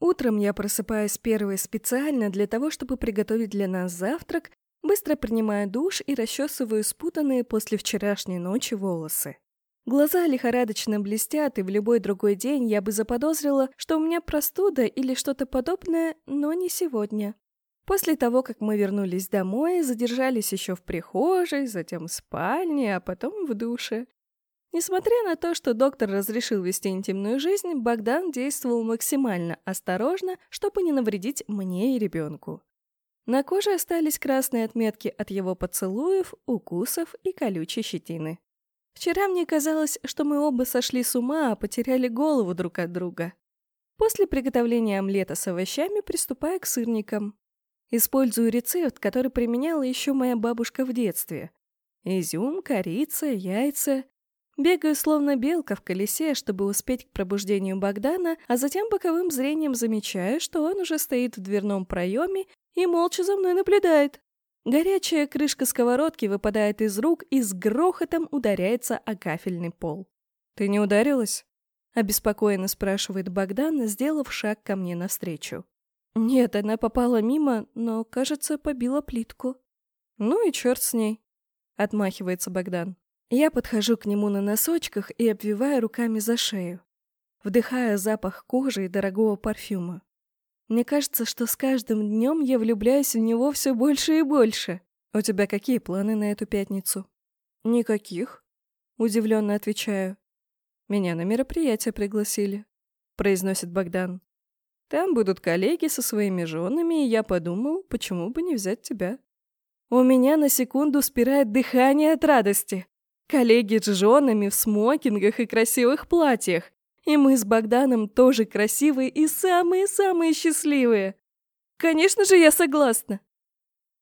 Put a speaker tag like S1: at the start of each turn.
S1: Утром я просыпаюсь первой специально для того, чтобы приготовить для нас завтрак, быстро принимаю душ и расчесываю спутанные после вчерашней ночи волосы. Глаза лихорадочно блестят, и в любой другой день я бы заподозрила, что у меня простуда или что-то подобное, но не сегодня. После того, как мы вернулись домой, задержались еще в прихожей, затем в спальне, а потом в душе. Несмотря на то, что доктор разрешил вести интимную жизнь, Богдан действовал максимально осторожно, чтобы не навредить мне и ребенку. На коже остались красные отметки от его поцелуев, укусов и колючей щетины. Вчера мне казалось, что мы оба сошли с ума, а потеряли голову друг от друга. После приготовления омлета с овощами приступаю к сырникам. Использую рецепт, который применяла еще моя бабушка в детстве. Изюм, корица, яйца. Бегаю словно белка в колесе, чтобы успеть к пробуждению Богдана, а затем боковым зрением замечаю, что он уже стоит в дверном проеме и молча за мной наблюдает. Горячая крышка сковородки выпадает из рук и с грохотом ударяется о кафельный пол. «Ты не ударилась?» — обеспокоенно спрашивает Богдан, сделав шаг ко мне навстречу. «Нет, она попала мимо, но, кажется, побила плитку». «Ну и черт с ней», — отмахивается Богдан. Я подхожу к нему на носочках и обвиваю руками за шею. Вдыхаю запах кожи и дорогого парфюма. Мне кажется, что с каждым днем я влюбляюсь в него все больше и больше. У тебя какие планы на эту пятницу? Никаких. Удивленно отвечаю. Меня на мероприятие пригласили, произносит Богдан. Там будут коллеги со своими женами, и я подумал, почему бы не взять тебя. У меня на секунду спирает дыхание от радости. Коллеги с женами в смокингах и красивых платьях. И мы с Богданом тоже красивые и самые-самые счастливые. Конечно же, я согласна.